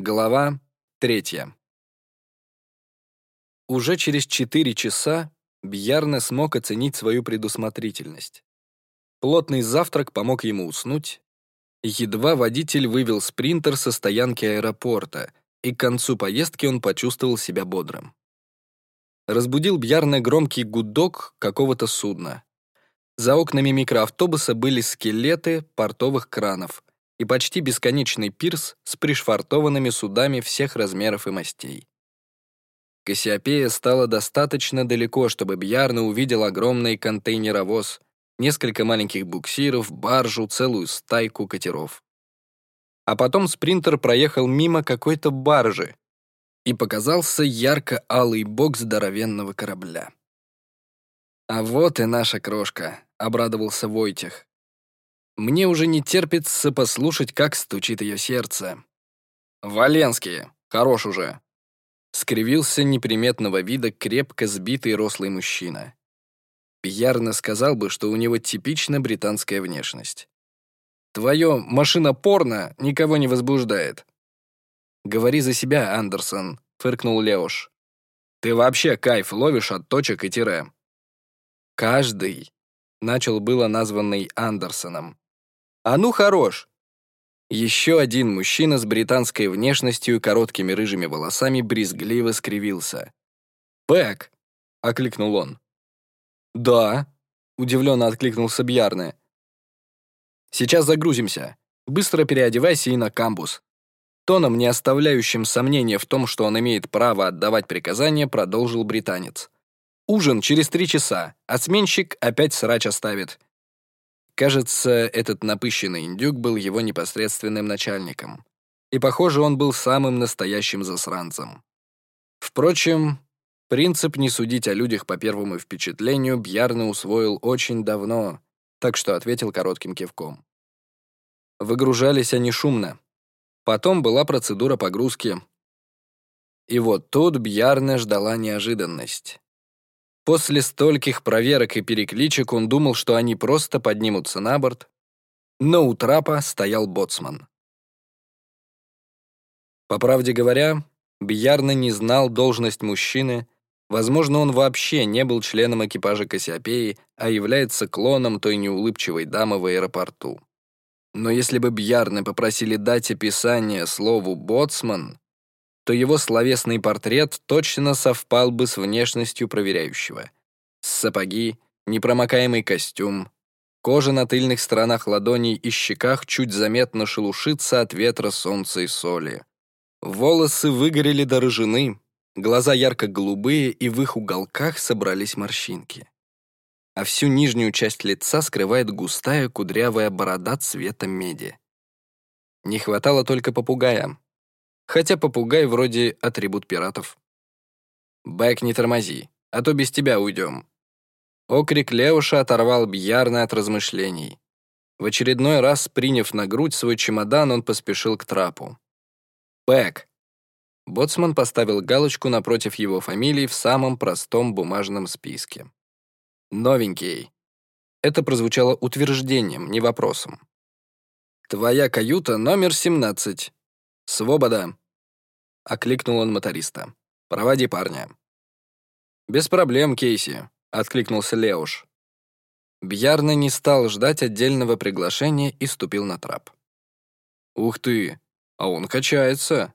Глава третья. Уже через четыре часа Бьярне смог оценить свою предусмотрительность. Плотный завтрак помог ему уснуть. Едва водитель вывел спринтер со стоянки аэропорта, и к концу поездки он почувствовал себя бодрым. Разбудил Бьярне громкий гудок какого-то судна. За окнами микроавтобуса были скелеты портовых кранов и почти бесконечный пирс с пришвартованными судами всех размеров и мастей. Кассиопея стала достаточно далеко, чтобы Бьярна увидел огромный контейнеровоз, несколько маленьких буксиров, баржу, целую стайку катеров. А потом спринтер проехал мимо какой-то баржи, и показался ярко-алый бок здоровенного корабля. «А вот и наша крошка», — обрадовался Войтех. «Мне уже не терпится послушать, как стучит ее сердце». «Валенский, хорош уже», — скривился неприметного вида крепко сбитый рослый мужчина. Пьярно сказал бы, что у него типично британская внешность. «Твое машина порно никого не возбуждает», «Говори за себя, Андерсон», — фыркнул Леуш. «Ты вообще кайф ловишь от точек и тире». «Каждый», — начал было названный Андерсоном. «А ну, хорош!» Еще один мужчина с британской внешностью и короткими рыжими волосами брезгливо скривился. «Бэк!» — окликнул он. «Да», — удивленно откликнулся Бьярне. «Сейчас загрузимся. Быстро переодевайся и на камбус. Тоном, не оставляющим сомнения в том, что он имеет право отдавать приказания, продолжил британец. «Ужин через три часа, а сменщик опять срач оставит». Кажется, этот напыщенный индюк был его непосредственным начальником. И, похоже, он был самым настоящим засранцем. Впрочем, принцип не судить о людях по первому впечатлению Бьярна усвоил очень давно, так что ответил коротким кивком. Выгружались они шумно, Потом была процедура погрузки. И вот тут Бьярна ждала неожиданность. После стольких проверок и перекличек он думал, что они просто поднимутся на борт, но у трапа стоял боцман. По правде говоря, Бьярна не знал должность мужчины, возможно, он вообще не был членом экипажа Кассиопеи, а является клоном той неулыбчивой дамы в аэропорту. Но если бы Бьярны попросили дать описание слову «боцман», то его словесный портрет точно совпал бы с внешностью проверяющего. Сапоги, непромокаемый костюм, кожа на тыльных сторонах ладоней и щеках чуть заметно шелушится от ветра солнца и соли. Волосы выгорели до рыжины, глаза ярко-голубые, и в их уголках собрались морщинки а всю нижнюю часть лица скрывает густая кудрявая борода цвета меди. Не хватало только попугая. Хотя попугай вроде атрибут пиратов. «Бэк, не тормози, а то без тебя уйдем». Окрик Леуша оторвал Бьярна от размышлений. В очередной раз, приняв на грудь свой чемодан, он поспешил к трапу. «Бэк!» Боцман поставил галочку напротив его фамилии в самом простом бумажном списке. Новенький. Это прозвучало утверждением, не вопросом. «Твоя каюта номер 17. Свобода!» Окликнул он моториста. «Проводи парня». «Без проблем, Кейси», — откликнулся Леуш. Бьярна не стал ждать отдельного приглашения и ступил на трап. «Ух ты, а он качается!»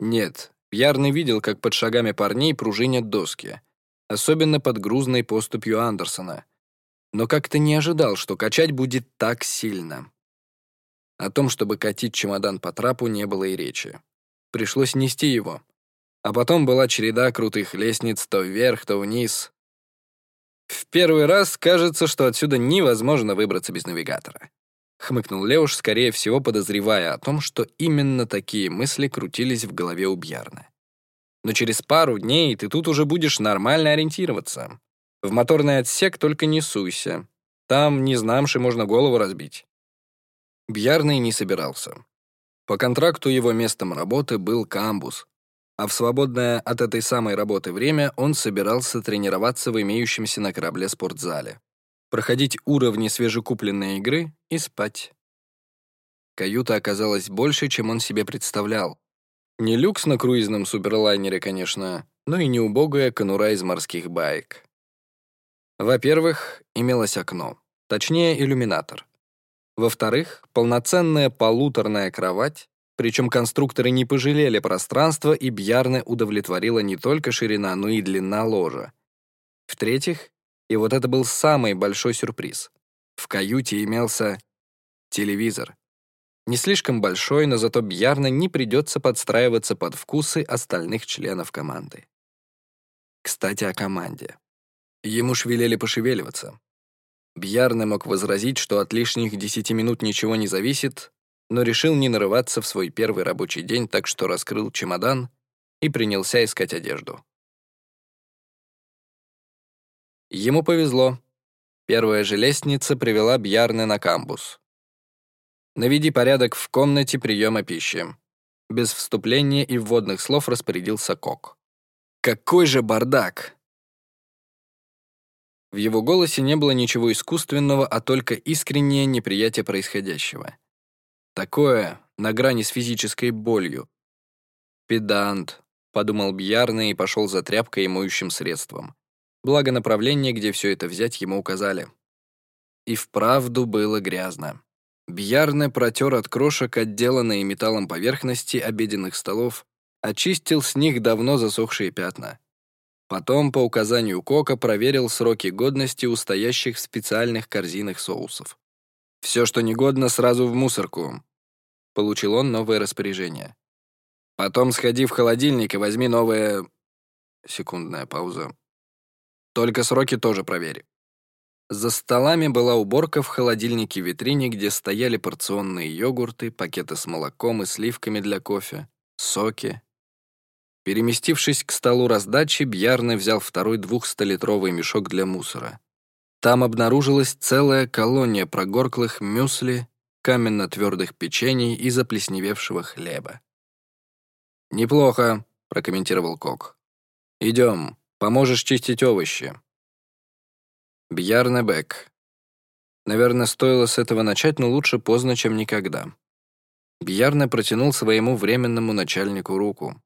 Нет, Бьярный видел, как под шагами парней пружинят доски особенно под грузной поступью Андерсона. Но как-то не ожидал, что качать будет так сильно. О том, чтобы катить чемодан по трапу, не было и речи. Пришлось нести его. А потом была череда крутых лестниц то вверх, то вниз. В первый раз кажется, что отсюда невозможно выбраться без навигатора. Хмыкнул Леуш, скорее всего, подозревая о том, что именно такие мысли крутились в голове у Бьярна но через пару дней ты тут уже будешь нормально ориентироваться. В моторный отсек только не суйся. Там, не знамши, можно голову разбить». Бьярный не собирался. По контракту его местом работы был камбус, а в свободное от этой самой работы время он собирался тренироваться в имеющемся на корабле спортзале, проходить уровни свежекупленной игры и спать. Каюта оказалась больше, чем он себе представлял. Не люкс на круизном суперлайнере, конечно, но и не убогая конура из морских баек. Во-первых, имелось окно, точнее, иллюминатор. Во-вторых, полноценная полуторная кровать, причем конструкторы не пожалели пространства, и Бьярне удовлетворила не только ширина, но и длина ложа. В-третьих, и вот это был самый большой сюрприз, в каюте имелся телевизор. Не слишком большой, но зато Бьярна не придется подстраиваться под вкусы остальных членов команды. Кстати, о команде. Ему ж велели пошевеливаться. Бьярне мог возразить, что от лишних десяти минут ничего не зависит, но решил не нарываться в свой первый рабочий день, так что раскрыл чемодан и принялся искать одежду. Ему повезло. Первая же лестница привела Бьярне на камбус. Наведи порядок в комнате приема пищи. Без вступления и вводных слов распорядился Кок. «Какой же бардак!» В его голосе не было ничего искусственного, а только искреннее неприятие происходящего. Такое на грани с физической болью. «Педант», — подумал Бьярный и пошел за тряпкой и моющим средством. Благо направление, где все это взять, ему указали. И вправду было грязно. Бьярне протер от крошек отделанные металлом поверхности обеденных столов, очистил с них давно засохшие пятна. Потом, по указанию Кока, проверил сроки годности у стоящих в специальных корзинах соусов. «Все, что негодно, сразу в мусорку», — получил он новое распоряжение. «Потом сходи в холодильник и возьми новое...» Секундная пауза. «Только сроки тоже проверь». За столами была уборка в холодильнике-витрине, где стояли порционные йогурты, пакеты с молоком и сливками для кофе, соки. Переместившись к столу раздачи, Бьярный взял второй двухстолитровый мешок для мусора. Там обнаружилась целая колония прогорклых мюсли, каменно-твердых печений и заплесневевшего хлеба. «Неплохо», — прокомментировал Кок. «Идем, поможешь чистить овощи». Бьярне Бек. Наверное, стоило с этого начать, но лучше поздно, чем никогда. Бьярне протянул своему временному начальнику руку.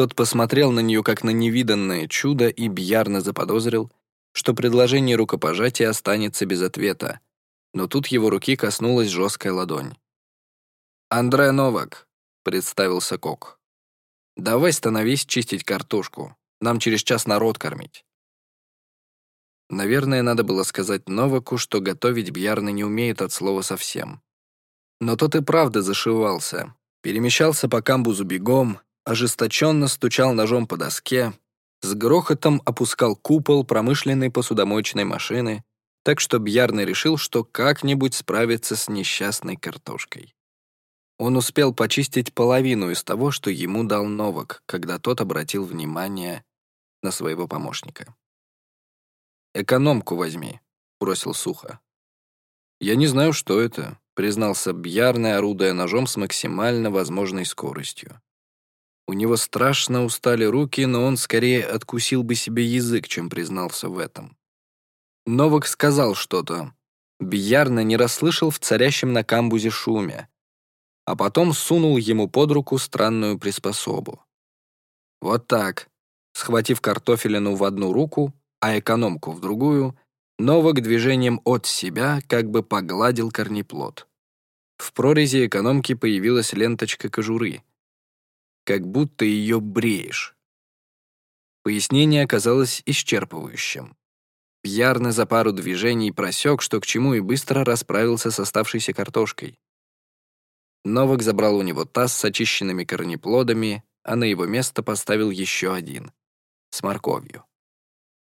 Тот посмотрел на нее как на невиданное чудо, и Бьярне заподозрил, что предложение рукопожатия останется без ответа. Но тут его руки коснулась жесткая ладонь. «Андре Новак», — представился Кок. «Давай становись чистить картошку. Нам через час народ кормить». Наверное, надо было сказать Новаку, что готовить Бьярна не умеет от слова совсем. Но тот и правда зашивался, перемещался по камбузу бегом, ожесточенно стучал ножом по доске, с грохотом опускал купол промышленной посудомоечной машины, так что Бьярный решил, что как-нибудь справится с несчастной картошкой. Он успел почистить половину из того, что ему дал Новак, когда тот обратил внимание на своего помощника. «Экономку возьми», — бросил сухо. «Я не знаю, что это», — признался Бьярный, орудуя ножом с максимально возможной скоростью. У него страшно устали руки, но он скорее откусил бы себе язык, чем признался в этом. Новак сказал что-то. Бьярна не расслышал в царящем на камбузе шуме, а потом сунул ему под руку странную приспособу. Вот так, схватив картофелину в одну руку, а экономку в другую, Новак движением от себя как бы погладил корнеплод. В прорези экономки появилась ленточка кожуры. Как будто ее бреешь. Пояснение оказалось исчерпывающим. Пьярно за пару движений просек, что к чему, и быстро расправился с оставшейся картошкой. Новак забрал у него таз с очищенными корнеплодами, а на его место поставил еще один — с морковью.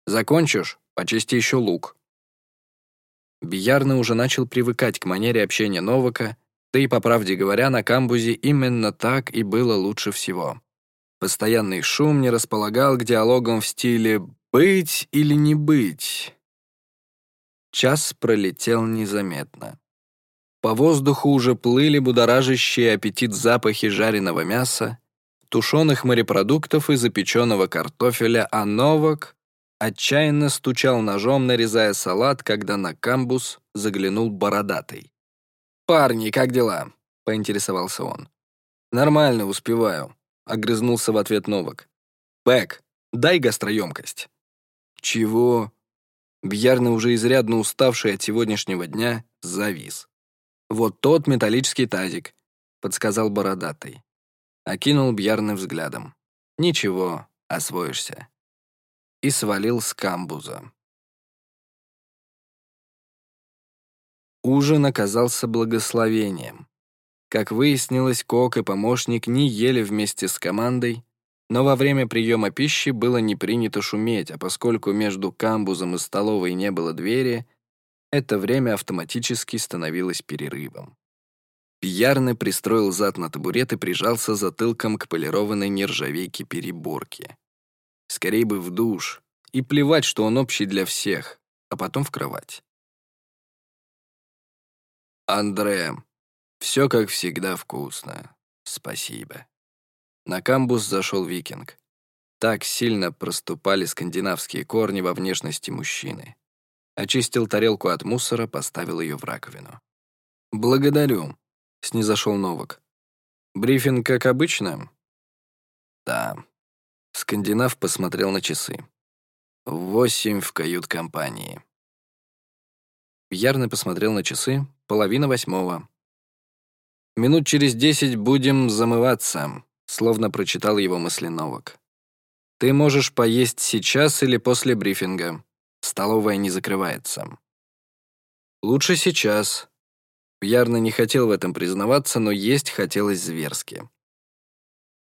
Закончишь, почисти еще лук». Биярный уже начал привыкать к манере общения Новака, да и, по правде говоря, на камбузе именно так и было лучше всего. Постоянный шум не располагал к диалогам в стиле «быть или не быть». Час пролетел незаметно. По воздуху уже плыли будоражащие аппетит запахи жареного мяса, тушеных морепродуктов и запеченного картофеля, а Новак Отчаянно стучал ножом, нарезая салат, когда на камбус заглянул бородатый. «Парни, как дела?» — поинтересовался он. «Нормально, успеваю», — огрызнулся в ответ Новак. «Бэк, дай гастроемкость». «Чего?» Бьярный, уже изрядно уставший от сегодняшнего дня, завис. «Вот тот металлический тазик», — подсказал бородатый. Окинул Бьярны взглядом. «Ничего, освоишься». И свалил с камбуза. Ужин оказался благословением. Как выяснилось, Кок и помощник не ели вместе с командой, но во время приема пищи было не принято шуметь, а поскольку между камбузом и столовой не было двери, это время автоматически становилось перерывом. Пьярный пристроил зад на табурет и прижался затылком к полированной нержавейке переборки. Скорей бы в душ, и плевать, что он общий для всех, а потом в кровать. Андре, все как всегда вкусно. Спасибо. На камбус зашел викинг. Так сильно проступали скандинавские корни во внешности мужчины. Очистил тарелку от мусора, поставил ее в раковину. «Благодарю», — снизошел Новак. «Брифинг как обычно?» «Да». Скандинав посмотрел на часы. «Восемь в кают-компании». Ярный посмотрел на часы. Половина восьмого. «Минут через десять будем замываться», — словно прочитал его мысли Новак. «Ты можешь поесть сейчас или после брифинга. Столовая не закрывается». «Лучше сейчас». Ярно не хотел в этом признаваться, но есть хотелось зверски.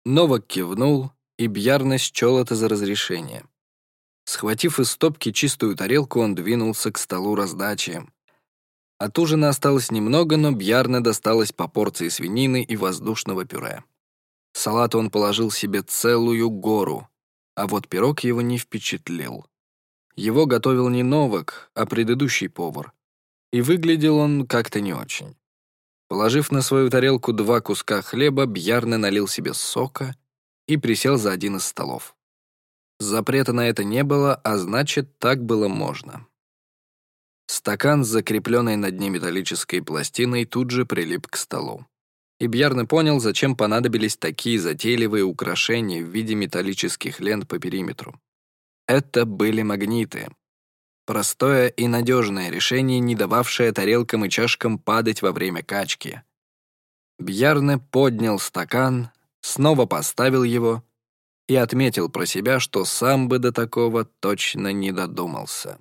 Новак кивнул, и Бьярна счел это за разрешение. Схватив из стопки чистую тарелку, он двинулся к столу раздачи. От ужина осталось немного, но Бьярне досталось по порции свинины и воздушного пюре. Салат он положил себе целую гору, а вот пирог его не впечатлил. Его готовил не Новак, а предыдущий повар. И выглядел он как-то не очень. Положив на свою тарелку два куска хлеба, Бьярне налил себе сока и присел за один из столов. Запрета на это не было, а значит, так было можно. Стакан с закрепленной над ней металлической пластиной тут же прилип к столу. И Бьярны понял, зачем понадобились такие затейливые украшения в виде металлических лент по периметру. Это были магниты. Простое и надежное решение, не дававшее тарелкам и чашкам падать во время качки. Бьярне поднял стакан, снова поставил его и отметил про себя, что сам бы до такого точно не додумался.